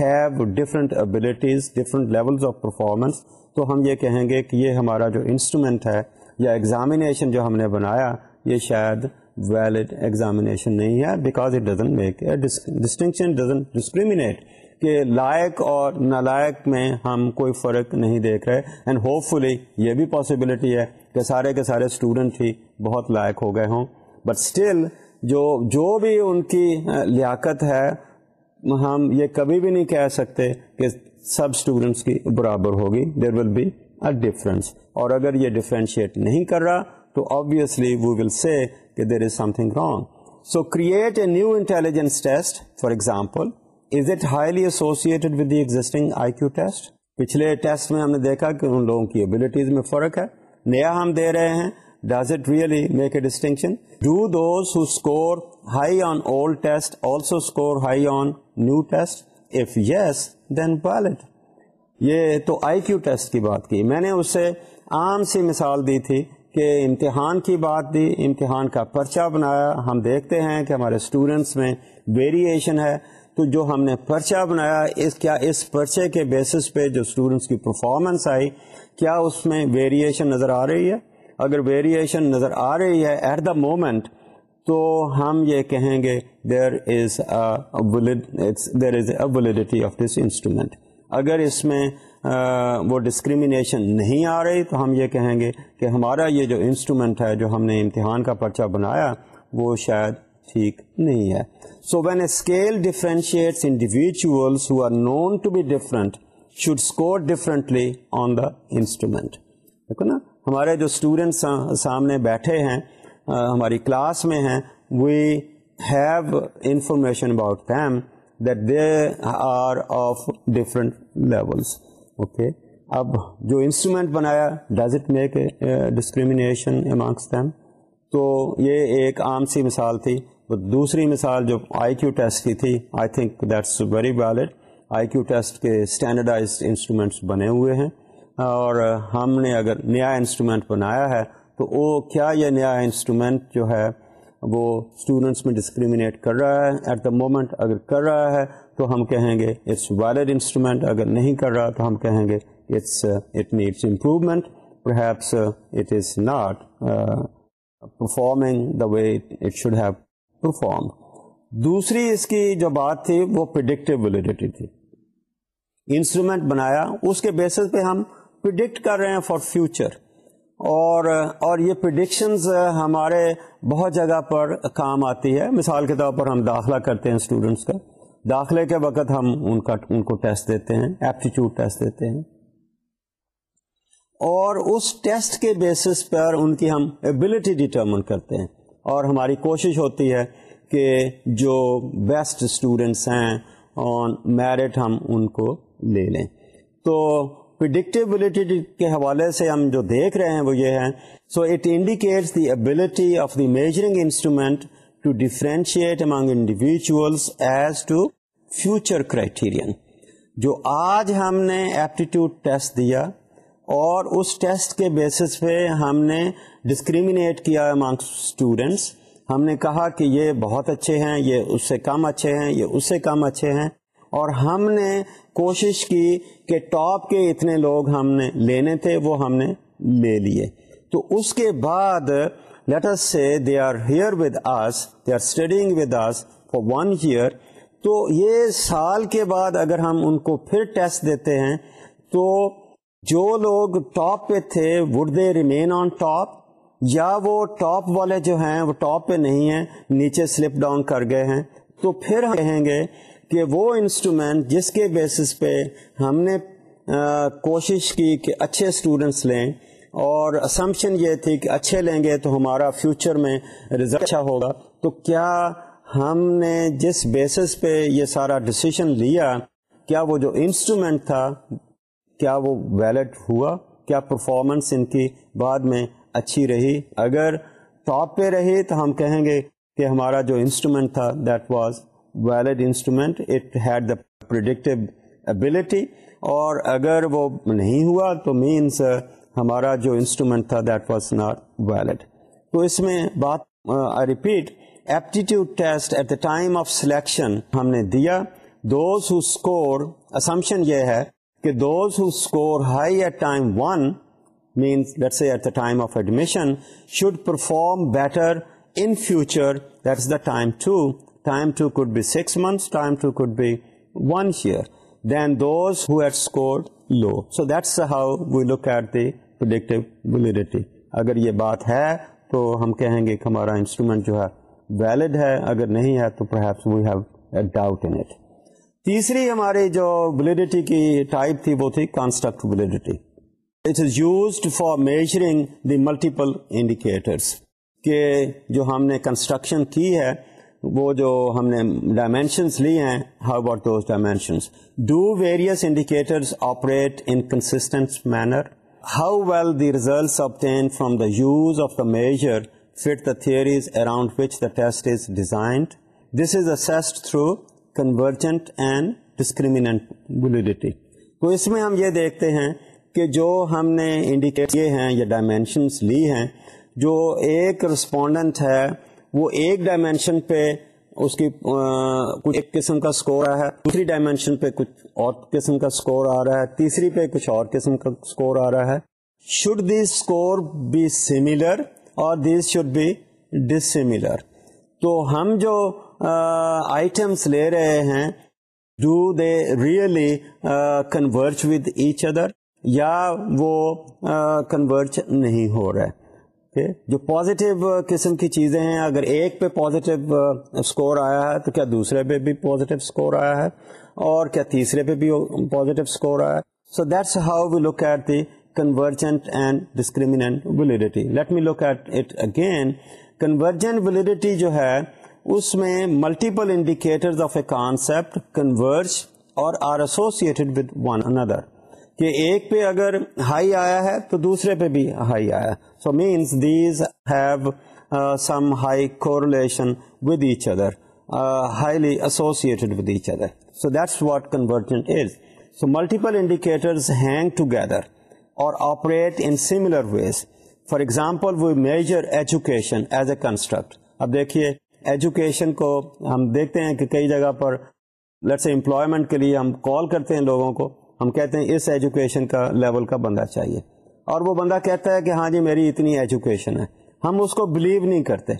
have different abilities different levels of performance تو ہم یہ کہیں گے کہ یہ ہمارا جو انسٹرومنٹ ہے یا ایگزامینیشن جو ہم نے بنایا یہ شاید ویلڈ ایگزامینیشن نہیں ہے because it doesn't make a distinction doesn't discriminate کہ لائق اور نالائق میں ہم کوئی فرق نہیں دیکھ رہے اینڈ ہوپ فلی یہ بھی پاسبلٹی ہے کہ سارے کے سارے اسٹوڈنٹ ہی بہت لائق ہو گئے ہوں بٹ اسٹل جو جو بھی ان کی لیاقت ہے ہم یہ کبھی بھی نہیں کہہ سکتے کہ سب اسٹوڈنٹس کی برابر ہوگی دیر ول بی اے ڈفرینس اور اگر یہ ڈفرینشیٹ نہیں کر رہا تو obviously we will say that there is something wrong so create a new intelligence test for example is it highly associated with the existing I Q test پچھلے test میں ہم نے دیکھا کہ ان لوگوں کی ابلیٹیز میں فرق ہے نیا ہم دے رہے ہیں does it really make a distinction do those who score high on old test also score high on new test if yes then یہ تو آئی کیو ٹیسٹ کی بات کی میں نے اس سے عام سی مثال دی تھی کہ امتحان کی بات دی امتحان کا پرچہ بنایا ہم دیکھتے ہیں کہ ہمارے اسٹوڈینٹس میں ویریشن ہے تو جو ہم نے پرچہ بنایا اس کیا اس پرچے کے بیسس پہ جو اسٹوڈنٹس کی پرفارمنس آئی کیا اس میں ویریشن نظر آ رہی ہے اگر ویریشن نظر آ رہی ہے ایٹ دا مومنٹ تو ہم یہ کہیں گے there is there is a validity of this instrument اگر اس میں وہ ڈسکریمنیشن نہیں آ رہی تو ہم یہ کہیں گے کہ ہمارا یہ جو انسٹرومنٹ ہے جو ہم نے امتحان کا پرچہ بنایا وہ شاید ٹھیک نہیں ہے so when a scale differentiates individuals who are known to be different should score differently on the instrument نا ہمارے جو اسٹوڈینٹس سامنے بیٹھے ہیں ہماری کلاس میں ہیں we have information about them that they are of different levels okay اب جو انسٹرومینٹ بنایا does it make discrimination a marks تو یہ ایک عام سی مثال تھی دوسری مثال جو آئی کیو ٹیسٹ کی تھی I think that's very valid I Q test کے اسٹینڈرڈائز انسٹرومینٹس بنے ہوئے ہیں اور ہم نے اگر نیا انسٹرومینٹ بنایا ہے تو وہ کیا یہ نیا انسٹرومینٹ جو ہے وہ اسٹوڈنٹس میں ڈسکریمنیٹ کر رہا ہے ایٹ دا مومنٹ اگر کر رہا ہے تو ہم کہیں گے اٹس وائلڈ انسٹرومینٹ اگر نہیں کر رہا تو ہم کہیں گے it's it it it needs improvement is not performing the way should have perform دوسری اس کی جو بات تھی وہ پرڈکٹیو ویلیڈیٹی تھی بنایا اس کے بیسس پہ ہم پرڈکٹ کر رہے ہیں فار فیوچر اور uh, اور یہ پرڈکشنز uh, ہمارے بہت جگہ پر کام آتی ہے مثال کے طور پر ہم داخلہ کرتے ہیں اسٹوڈنٹس کا داخلے کے وقت ہم ان کا ان کو ٹیسٹ دیتے ہیں ایپٹیچیوڈ ٹیسٹ دیتے ہیں اور اس ٹیسٹ کے بیسس پر ان کی ہم ایبلٹی ڈیٹرمن کرتے ہیں اور ہماری کوشش ہوتی ہے کہ جو بیسٹ اسٹوڈینٹس ہیں آن میرٹ ہم ان کو لے لیں تو پرڈکٹیبلٹی کے حوالے سے ہم جو دیکھ رہے ہیں وہ یہ ہے so it indicates the ability of the measuring instrument to differentiate among individuals as to future criterion جو آج ہم نے ایپٹیٹیوڈ ٹیسٹ دیا اور اس ٹیسٹ کے بیسس پہ ہم نے ڈسکریمنیٹ کیا امانگ اسٹوڈینٹس ہم نے کہا کہ یہ بہت اچھے ہیں یہ اس سے کم اچھے ہیں یہ اس سے کم اچھے ہیں اور ہم نے کوشش کی کہ ٹاپ کے اتنے لوگ ہم نے لینے تھے وہ ہم نے لے لیے تو اس کے بعد لیٹرس سے they are here with us they are studying with us for one year تو یہ سال کے بعد اگر ہم ان کو پھر ٹیسٹ دیتے ہیں تو جو لوگ ٹاپ پہ تھے would they remain on top یا وہ ٹاپ والے جو ہیں وہ ٹاپ پہ نہیں ہیں نیچے سلپ ڈاؤن کر گئے ہیں تو پھر ہم کہیں گے کہ وہ انسٹرومینٹ جس کے بیسس پہ ہم نے کوشش کی کہ اچھے اسٹوڈینٹس لیں اور اسمپشن یہ تھی کہ اچھے لیں گے تو ہمارا فیوچر میں رزلٹ اچھا ہوگا تو کیا ہم نے جس بیسس پہ یہ سارا ڈسیشن لیا کیا وہ جو انسٹرومینٹ تھا کیا وہ ویلڈ ہوا کیا پرفارمنس ان کی بعد میں اچھی رہی اگر ٹاپ پہ رہی تو ہم کہیں گے کہ ہمارا جو انسٹرومینٹ تھا that was valid instrument it had the ability اور اگر وہ نہیں ہوا تو مینس ہمارا جو انسٹرومنٹ تھا دیٹ واز ناٹ ویلڈ تو اس میں بات repeat aptitude test at the time of selection ہم نے دیا دوز ہو اسکور اسمپشن یہ ہے کہ those who score high at time one means at the time of admission should perform better in future that is the time two time two could be six months time two could be one year then those who had score low so that's how we look at the اگر یہ بات ہے تو ہم کہیں گے کہ ہمارا انسٹرومنٹ جو ہے ویلڈ ہے اگر نہیں ہے تو perhaps we have a doubt in it تیسری ہماری جو ولیڈیٹی کی ٹائپ تھی وہ تھی construct validity it is used for measuring the multiple indicators کہ جو ہم نے کنسٹرکشن کی ہے وہ جو ہم نے ڈائمینشنس لی ہیں how about those dimensions do various indicators operate in constant manner how well the results obtain from the use of the measure fit the تھی دس از اسٹ تھرو کنورجنٹ اینڈ ڈسکریمینٹ تو اس میں ہم یہ دیکھتے ہیں کہ جو ہم نے انڈیکیٹ کیے ہیں یا ڈائمینشنس لی ہیں جو ایک رسپونڈنٹ ہے وہ ایک ڈائمینشن پہ اس کی کچھ ایک قسم کا سکور آیا ہے دوسری ڈائمینشن پہ کچھ اور قسم کا سکور آ رہا ہے تیسری پہ کچھ اور قسم کا سکور آ رہا ہے should the score be similar اور شوڈ بی ڈسملر تو ہم جو آئٹمس لے رہے ہیں do they really converge with each other یا وہ کنورچ نہیں ہو رہا ہے جو پازیٹیو قسم کی چیزیں ہیں اگر ایک پہ پازیٹیو اسکور آیا ہے تو کیا دوسرے پہ بھی پوزیٹو اور کیا تیسرے پہ بھی آیا so that's how we look at the convergent and validity let me look at it again convergent validity جو ہے اس میں multiple indicators of a converge اور are associated with one another کہ ایک پہ اگر ہائی آیا ہے تو دوسرے پہ بھی ہائی آیا so means these have some high correlation with each other highly associated with each other so that's what is so multiple indicators hang together اور operate in similar ways for example we measure education as a construct اب دیکھیے education کو ہم دیکھتے ہیں کہ کئی جگہ پر لٹس امپلائمنٹ کے لیے ہم کال کرتے ہیں لوگوں کو ہم کہتے ہیں اس ایجوکیشن کا لیول کا بندہ چاہیے اور وہ بندہ کہتا ہے کہ ہاں جی میری اتنی ایجوکیشن ہے ہم اس کو بلیو نہیں کرتے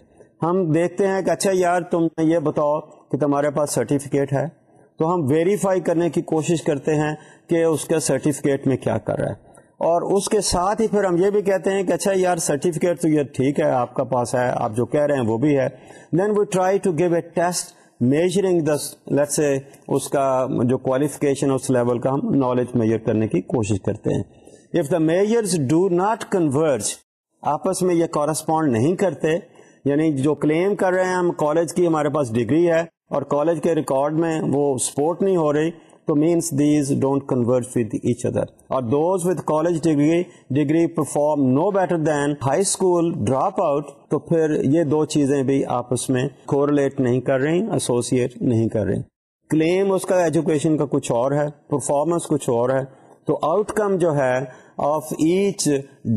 ہم دیکھتے ہیں کہ اچھا یار تم یہ بتاؤ کہ تمہارے پاس سرٹیفکیٹ ہے تو ہم ویریفائی کرنے کی کوشش کرتے ہیں کہ اس کے سرٹیفکیٹ میں کیا کر رہا ہے اور اس کے ساتھ ہی پھر ہم یہ بھی کہتے ہیں کہ اچھا یار سرٹیفکیٹ تو یہ ٹھیک ہے آپ کا پاس ہے آپ جو کہہ رہے ہیں وہ بھی ہے then we try to give a test measuring this let say اس کا جو کوالیفیکیشن اس لیول کا ہم نالج میجر کرنے کی کوشش کرتے ہیں if the measures do not converge آپس میں یہ کورسپونڈ نہیں کرتے یعنی جو کلیم کر رہے ہیں ہم کالج کی ہمارے پاس ڈگری ہے اور کالج کے ریکارڈ میں وہ سپورٹ نہیں ہو رہی تو means these don't convert with with each other اور those college degree degree perform no better than high school drop out تو پھر یہ دو چیزیں بھی آپس میں کورلیٹ نہیں کر رہی ایسوسیٹ نہیں کر رہی کلیم اس کا ایجوکیشن کا کچھ اور ہے پرفارمنس کچھ اور ہے تو آؤٹ کم جو ہے of each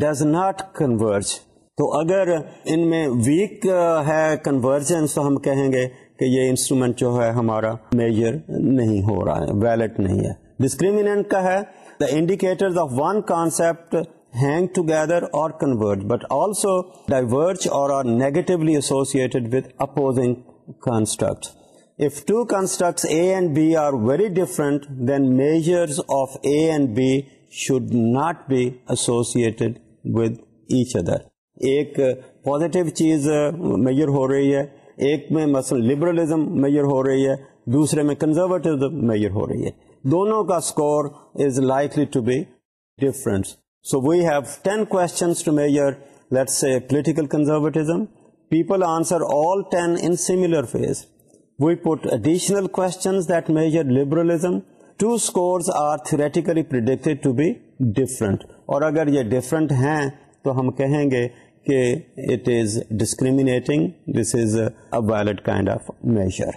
does not converge تو اگر ان میں ویک uh, ہے کنورجنس تو ہم کہیں گے کہ یہ انسٹرومنٹ جو ہے ہمارا میجر نہیں ہو رہا ہے ویلڈ نہیں ہے ڈسکریمینٹ کا ہے the indicator of one concept hang together اور کنورٹ بٹ آلسو ڈائیورچ اور are negatively associated with opposing construct If two constructs A and B are very different, then measures of A and B should not be associated with each other. ایک positive چیز measure uh, ہو رہی ہے ایک میں مثلا liberalism measure ہو رہی ہے دوسرے میں کنزرویٹیزم میئر ہو رہی ہے دونوں کا score is likely to be difference so we have ten questions to measure let's a political conservatism people answer all ten in similar phase we put additional questions that measure liberalism two scores are theoretically predicted to be different اور اگر یہ different ہیں تو ہم کہیں گے کہ it is discriminating this is a valid kind of measure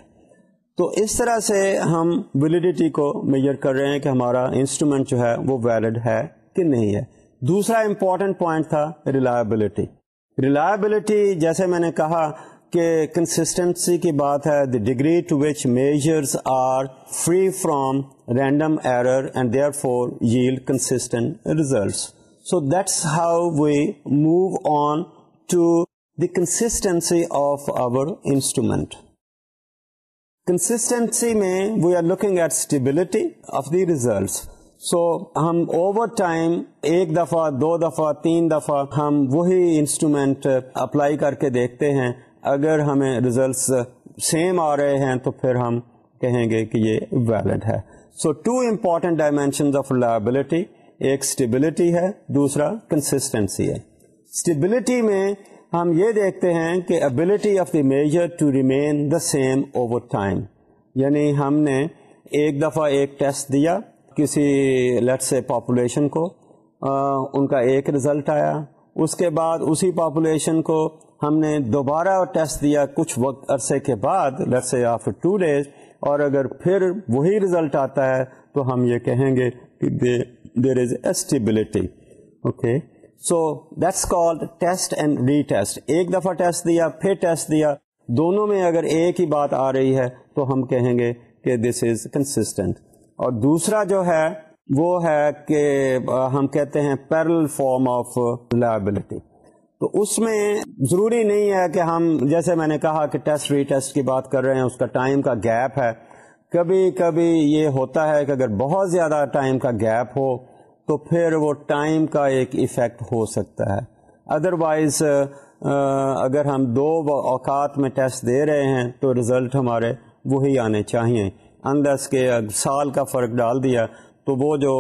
تو اس طرح سے ہم ویلیڈیٹی کو میجر کر رہے ہیں کہ ہمارا انسٹرومینٹ جو ہے وہ ویلڈ ہے کہ نہیں ہے دوسرا امپورٹنٹ پوائنٹ تھا ریلائبلٹی ریلائبلٹی جیسے میں نے کہا کہ کنسسٹنسی کی بات ہے the degree to which measures are free from random error and therefore yield consistent results so that's how we move on to the constancy of our instrument constancy میں we are looking at stability of the results so ہم over time ایک دفعہ دو دفعہ تین دفعہ ہم وہی instrument apply کر کے دیکھتے ہیں اگر ہمیں ریزلٹس سیم آ رہے ہیں تو پھر ہم کہیں گے کہ یہ ویلڈ ہے so two important dimensions of liability ایک اسٹیبلٹی ہے دوسرا کنسسٹنسی ہے اسٹیبلٹی میں ہم یہ دیکھتے ہیں کہ ability of the measure to remain the same over time یعنی ہم نے ایک دفعہ ایک ٹیسٹ دیا کسی سے پاپولیشن کو آ, ان کا ایک رزلٹ آیا اس کے بعد اسی پاپولیشن کو ہم نے دوبارہ ٹیسٹ دیا کچھ وقت عرصے کے بعد سے آفٹر ٹو ڈیز اور اگر پھر وہی رزلٹ آتا ہے تو ہم یہ کہیں گے کہ دے دیر ازبلٹی okay so that's call retest ایک دفعہ ٹیسٹ دیا پھر ٹیسٹ دیا دونوں میں اگر ایک ہی بات آ رہی ہے تو ہم کہیں گے کہ دس از کنسٹینٹ اور دوسرا جو ہے وہ ہے کہ ہم کہتے ہیں پیرل فارم آف لائبلٹی تو اس میں ضروری نہیں ہے کہ ہم جیسے میں نے کہا کہ ٹیسٹ ری ٹیسٹ کی بات کر رہے ہیں اس کا ٹائم کا گیپ ہے کبھی کبھی یہ ہوتا ہے کہ اگر بہت زیادہ ٹائم کا گیپ ہو تو پھر وہ ٹائم کا ایک افیکٹ ہو سکتا ہے ادروائز اگر ہم دو اوقات میں ٹیسٹ دے رہے ہیں تو رزلٹ ہمارے وہی آنے چاہیے اندرس کے سال کا فرق ڈال دیا تو وہ جو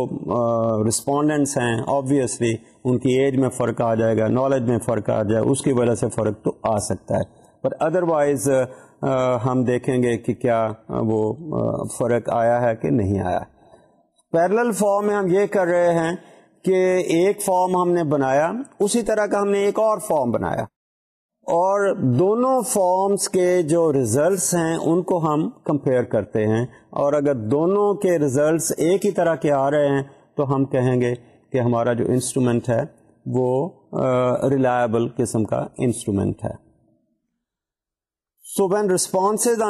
رسپونڈنٹس ہیں آبویسلی ان کی ایج میں فرق آ جائے گا نالج میں فرق آ جائے اس کی وجہ سے فرق تو آ سکتا ہے پر ادروائز ہم دیکھیں گے کہ کیا وہ فرق آیا ہے کہ نہیں آیا پیرل فارم میں ہم یہ کر رہے ہیں کہ ایک فارم ہم نے بنایا اسی طرح کا ہم نے ایک اور فارم بنایا اور دونوں فارمز کے جو ریزلٹس ہیں ان کو ہم کمپیئر کرتے ہیں اور اگر دونوں کے ریزلٹس ایک ہی طرح کے آ رہے ہیں تو ہم کہیں گے کہ ہمارا جو انسٹرومنٹ ہے وہ ریلائبل قسم کا انسٹرومنٹ ہے same uh,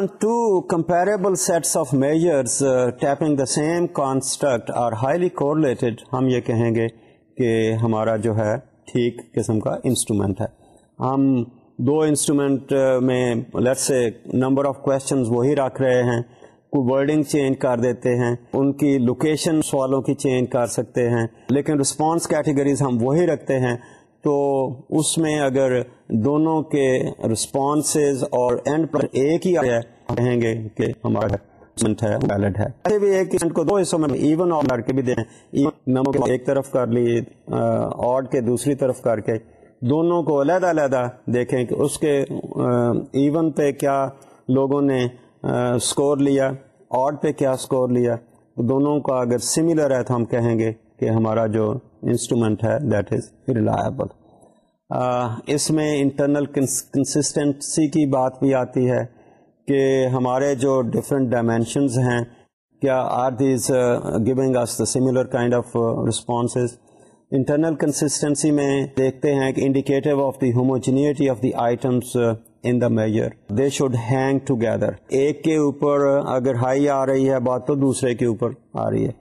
construct are highly correlated ہم یہ کہیں گے کہ ہمارا جو ہے ٹھیک قسم کا انسٹرومینٹ ہے ہم دو انسٹرومینٹ میں let say number of questions وہی رکھ رہے ہیں کو ورڈنگ چینج کر دیتے ہیں ان کی لوکیشن سوالوں کی چینج کر سکتے ہیں لیکن رسپانس کیٹیگریز ہم وہی رکھتے ہیں تو اس میں اگر دونوں کے رسپانسز اور اینڈ پر ایک ہی طرف کر لی آڈ کے دوسری طرف کر کے دونوں کو علیحدہ علیحدہ دیکھیں کہ اس کے ایون پہ کیا لوگوں نے اسکور لیا آڈ پہ کیا اسکور لیا دونوں کا اگر سملر ہے تو ہم کہیں گے کہ ہمارا جو انسٹرومینٹ ہے دیٹ از ریلائبل اس میں انٹرنل کنسسٹینسی کی بات بھی آتی ہے کہ ہمارے جو ڈفرینٹ ڈائمینشنز ہیں کیا are these going us the similar kind of responses internal consistency میں دیکھتے ہیں کہ indicative of the homogeneity of the items in the measure they should hang together ایک کے اوپر اگر ہائی آ رہی ہے بات تو دوسرے کے اوپر آ رہی ہے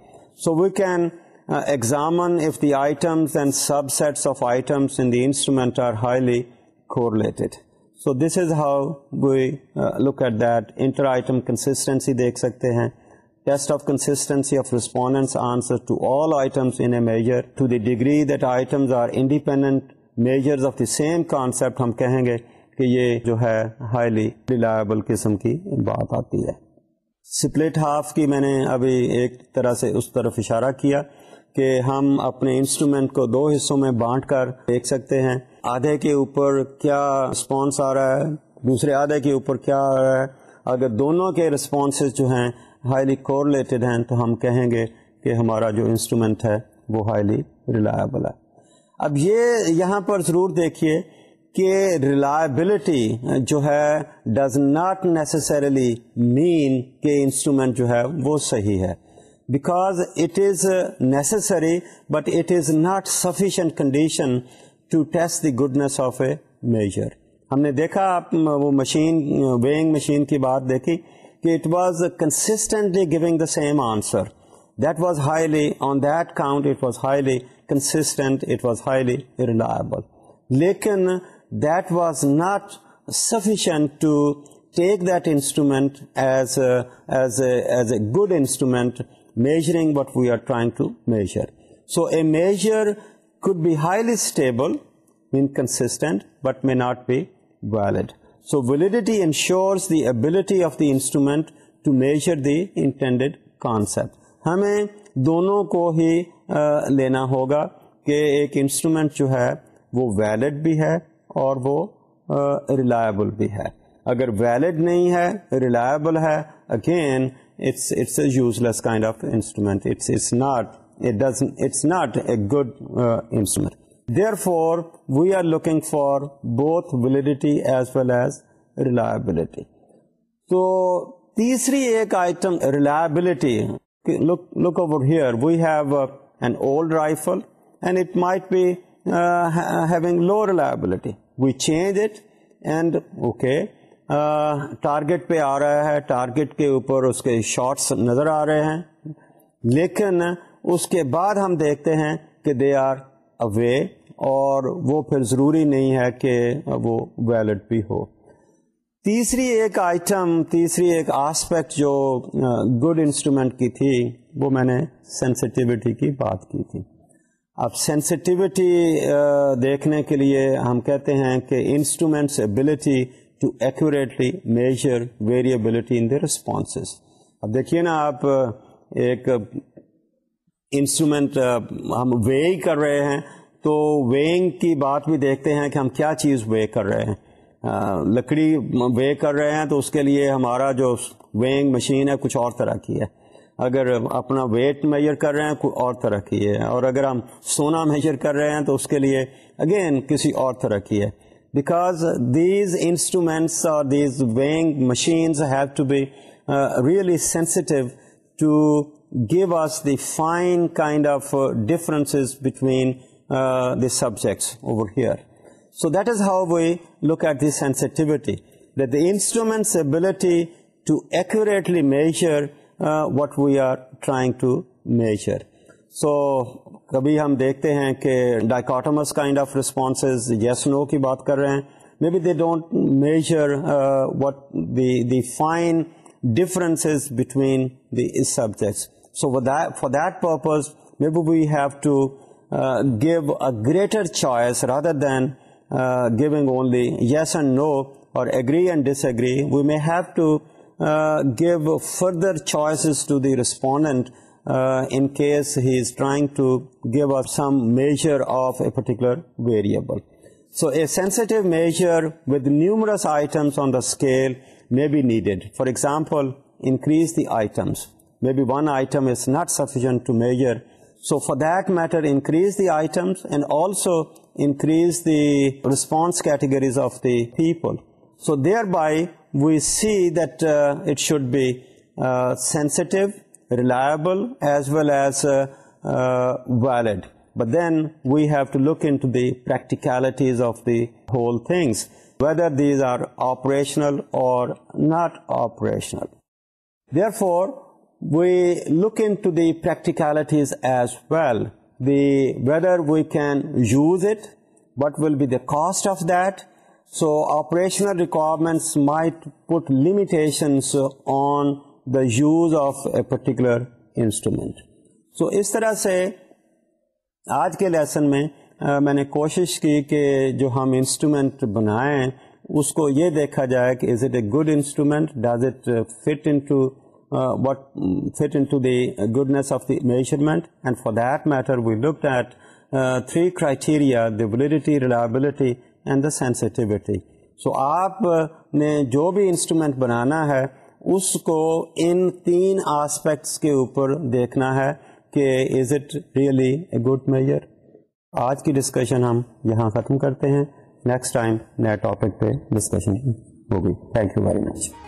so we can same uh, concept uh, ہم کہیں گے کہ یہ جو ہے ہائیلی ریلائبل قسم کی بات آتی ہے سپلٹ ہاف کی میں نے ابھی ایک طرح سے اس طرف اشارہ کیا کہ ہم اپنے انسٹرومینٹ کو دو حصوں میں بانٹ کر دیکھ سکتے ہیں آدھے کے اوپر کیا رسپانس آ رہا ہے دوسرے آدھے کے اوپر کیا آ رہا ہے اگر دونوں کے رسپانسز جو ہیں ہائیلی کورلیٹڈ ہیں تو ہم کہیں گے کہ ہمارا جو انسٹرومینٹ ہے وہ ہائیلی ریلائبل ہے اب یہ یہاں پر ضرور دیکھیے کہ ریلائبلٹی جو ہے ڈز ناٹ نیسسریلی مین کہ انسٹرومینٹ جو ہے وہ صحیح ہے because it is necessary but it is not sufficient condition to test the goodness of a measure ہم نے دیکھا آپ وہ مشین ویئنگ مشین کی بات دیکھی کہ it was constantly giving the same answer that was highly on that count it was highly constant it was highly reliable لیکن that was not sufficient to take that instrument as as a good instrument measuring but we are trying to measure so a measure could be highly stable, inconsistent, but may not be valid. So validity ensures the ability of the instrument to measure the intended concept. ہمیں دونوں کو ہی لینا ہوگا کہ ایک instrument جو ہے وہ ویلڈ بھی ہے اور وہ ریلائبل بھی ہے اگر ویلڈ نہیں ہے ریلائبل ہے again سنڈ of instruments not a gear for we are looking for both validity as well as reliability تو تیسری ایک آئٹم رلائبلٹی لوگ have and old rifle and it might being low reliability we change it and okay target پہ آ رہا ہے target کے اوپر اس کے شارٹس نظر آ رہے ہیں لیکن اس کے بعد ہم دیکھتے ہیں کہ دے آر اوے اور وہ پھر ضروری نہیں ہے کہ وہ ویلڈ بھی ہو تیسری ایک آئٹم تیسری ایک آسپیکٹ جو گڈ انسٹرومینٹ کی تھی وہ میں نے سینسٹیوٹی کی بات کی تھی اب سینسٹیوٹی دیکھنے کے لیے ہم کہتے ہیں کہ instruments ability to accurately measure variability in the responses اب دیکھیے نا آپ ایک انسٹرومنٹ ہم وے کر رہے ہیں تو ویئنگ کی بات بھی دیکھتے ہیں کہ ہم کیا چیز وے کر رہے ہیں لکڑی وے کر رہے ہیں تو اس کے لیے ہمارا جو وگ مشین ہے کچھ اور طرح کی ہے اگر اپنا ویٹ میجر کر رہے ہیں کوئی اور طرح کی ہے اور اگر ہم سونا میجر کر رہے ہیں تو اس کے لیے اگین کسی اور طرح کی ہے because these instruments or these weighing machines have to be uh, really sensitive to give us the fine kind of uh, differences between uh, the subjects over here. So that is how we look at the sensitivity, that the instrument's ability to accurately measure what we are trying to measure. So کبھی ہم دیکھتے ہیں کہ dichotomous kind of responses yes no کی بات کر رہے ہیں maybe they don't measure what the the fine differences between the subjects so for that purpose maybe we have to give a greater choice rather than giving only yes and no اور agree and disagree we may have to give further choices to the respondent Uh, in case he is trying to give us some measure of a particular variable. So a sensitive measure with numerous items on the scale may be needed. For example, increase the items. Maybe one item is not sufficient to measure. So for that matter, increase the items and also increase the response categories of the people. So thereby, we see that uh, it should be uh, sensitive reliable as well as uh, uh, valid. But then we have to look into the practicalities of the whole things, whether these are operational or not operational. Therefore, we look into the practicalities as well, whether we can use it, what will be the cost of that. So operational requirements might put limitations on the use of a particular instrument so اس طرح سے آج کے lesson میں میں نے کوشش کی کہ جو ہم انسٹرومینٹ بنائیں اس کو یہ دیکھا جائے کہ is it a good instrument does it fit in to what fit in to the goodness of the measurement and for that matter we look at three criteria the validity reliability and the sensitivity so آپ نے جو بھی instrument بنانا ہے اس کو ان تین aspects کے اوپر دیکھنا ہے کہ is it really a good measure آج کی ڈسکشن ہم یہاں ختم کرتے ہیں نیکسٹ ٹائم نئے ٹاپک پہ ڈسکشن ہوگی تھینک یو ویری مچ